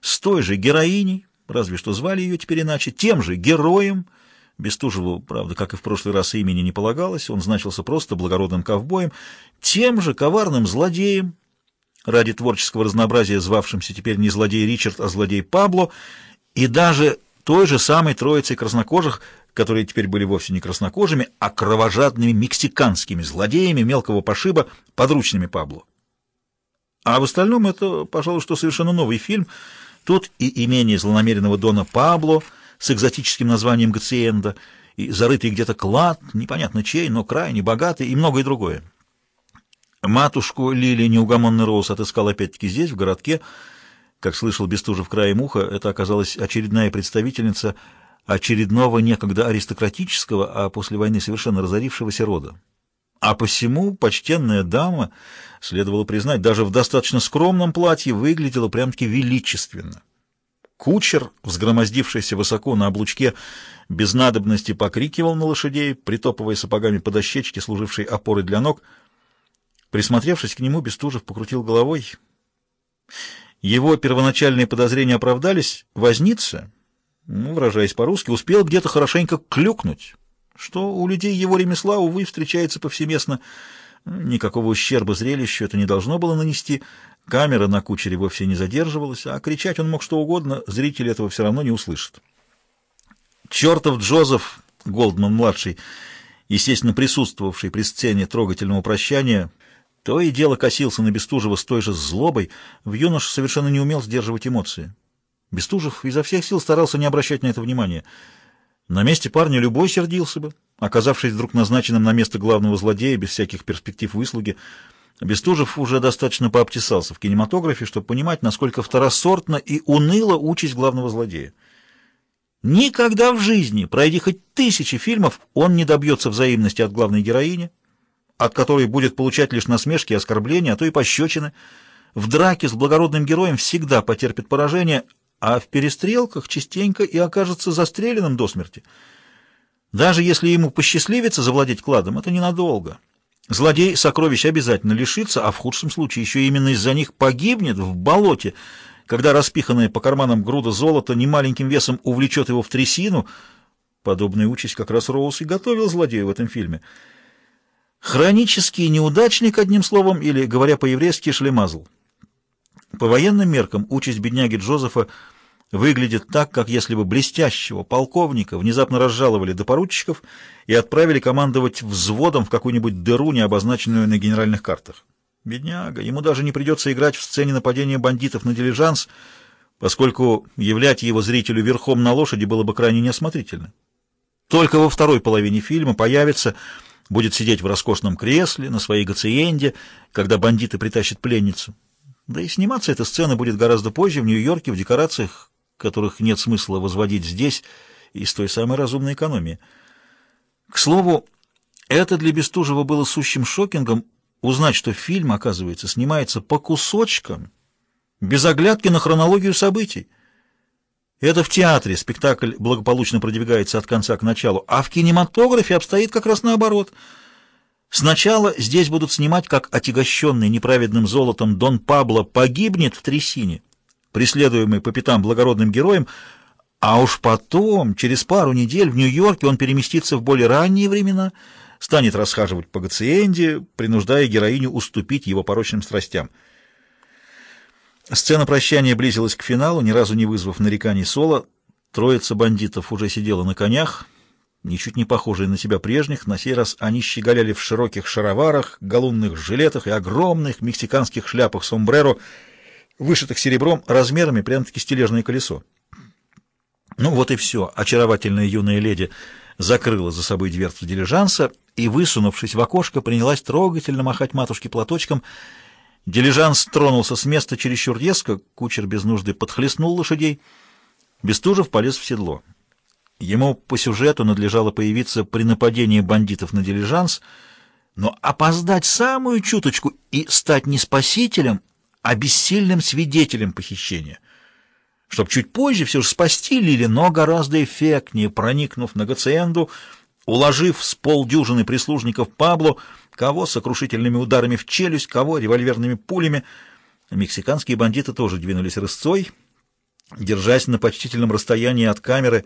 с той же героиней, разве что звали ее теперь иначе, тем же героем. Бестужеву, правда, как и в прошлый раз, имени не полагалось, он значился просто благородным ковбоем, тем же коварным злодеем, ради творческого разнообразия звавшимся теперь не злодей Ричард, а злодей Пабло, и даже той же самой троицей краснокожих, которые теперь были вовсе не краснокожими, а кровожадными мексиканскими злодеями мелкого пошиба, подручными Пабло. А в остальном это, пожалуй, что совершенно новый фильм. Тут и имение злонамеренного Дона Пабло с экзотическим названием Гациенда, и зарытый где-то клад, непонятно чей, но крайне богатый, и многое другое. Матушку Лили неугомонный Роуз отыскал опять-таки здесь, в городке. Как слышал Бестужев краем уха, это оказалась очередная представительница очередного некогда аристократического, а после войны совершенно разорившегося рода. А посему почтенная дама, следовало признать, даже в достаточно скромном платье выглядела прям-таки величественно. Кучер, взгромоздившийся высоко на облучке, без надобности покрикивал на лошадей, притопывая сапогами по дощечке, служившей опорой для ног. Присмотревшись к нему, Бестужев покрутил головой. Его первоначальные подозрения оправдались. Возница, ну, выражаясь по-русски, успел где-то хорошенько клюкнуть что у людей его ремесла, увы, встречается повсеместно. Никакого ущерба зрелищу это не должно было нанести. Камера на кучере вовсе не задерживалась, а кричать он мог что угодно, зрители этого все равно не услышат. Чертов Джозеф Голдман-младший, естественно, присутствовавший при сцене трогательного прощания, то и дело косился на Бестужева с той же злобой, в юноше совершенно не умел сдерживать эмоции. Бестужев изо всех сил старался не обращать на это внимания — на месте парня любой сердился бы, оказавшись вдруг назначенным на место главного злодея без всяких перспектив выслуги. Бестужев уже достаточно пообтесался в кинематографе, чтобы понимать, насколько второсортна и уныла участь главного злодея. Никогда в жизни, пройди хоть тысячи фильмов, он не добьется взаимности от главной героини, от которой будет получать лишь насмешки и оскорбления, а то и пощечины. В драке с благородным героем всегда потерпит поражение, а в перестрелках частенько и окажется застреленным до смерти. Даже если ему посчастливится завладеть кладом, это ненадолго. Злодей сокровищ обязательно лишится, а в худшем случае еще именно из-за них погибнет в болоте, когда распиханная по карманам груда золота немаленьким весом увлечет его в трясину. Подобная участь как раз Роуз и готовил злодею в этом фильме. Хронический неудачник, одним словом, или, говоря по-еврейски, шлемазл. По военным меркам участь бедняги Джозефа выглядит так, как если бы блестящего полковника внезапно разжаловали до поручиков и отправили командовать взводом в какую-нибудь дыру, не обозначенную на генеральных картах. Бедняга, ему даже не придется играть в сцене нападения бандитов на дилижанс, поскольку являть его зрителю верхом на лошади было бы крайне неосмотрительно. Только во второй половине фильма появится, будет сидеть в роскошном кресле на своей гациенде, когда бандиты притащат пленницу. Да и сниматься эта сцена будет гораздо позже, в Нью-Йорке, в декорациях, которых нет смысла возводить здесь, из той самой разумной экономии. К слову, это для Бестужева было сущим шокингом узнать, что фильм, оказывается, снимается по кусочкам, без оглядки на хронологию событий. Это в театре спектакль благополучно продвигается от конца к началу, а в кинематографе обстоит как раз наоборот — Сначала здесь будут снимать, как отягощенный неправедным золотом Дон Пабло погибнет в трясине, преследуемый по пятам благородным героем, а уж потом, через пару недель, в Нью-Йорке он переместится в более ранние времена, станет расхаживать по Гациенде, принуждая героиню уступить его порочным страстям. Сцена прощания близилась к финалу, ни разу не вызвав нареканий Соло. Троица бандитов уже сидела на конях — ничуть не похожие на себя прежних, на сей раз они щеголяли в широких шароварах, галунных жилетах и огромных мексиканских шляпах сомбреро, вышитых серебром, размерами прямо-таки стележное колесо. Ну вот и все. Очаровательная юная леди закрыла за собой дверцу дилижанса и, высунувшись в окошко, принялась трогательно махать матушке платочком. Дилижанс тронулся с места чересчур резко, кучер без нужды подхлестнул лошадей. Бестужев полез в седло. Ему по сюжету надлежало появиться при нападении бандитов на дилижанс, но опоздать самую чуточку и стать не спасителем, а бессильным свидетелем похищения. Чтоб чуть позже все же спасти Лили, но гораздо эффектнее, проникнув на Гациенду, уложив с полдюжины прислужников Пабло, кого сокрушительными ударами в челюсть, кого револьверными пулями. Мексиканские бандиты тоже двинулись рысцой — Держась на почтительном расстоянии от камеры,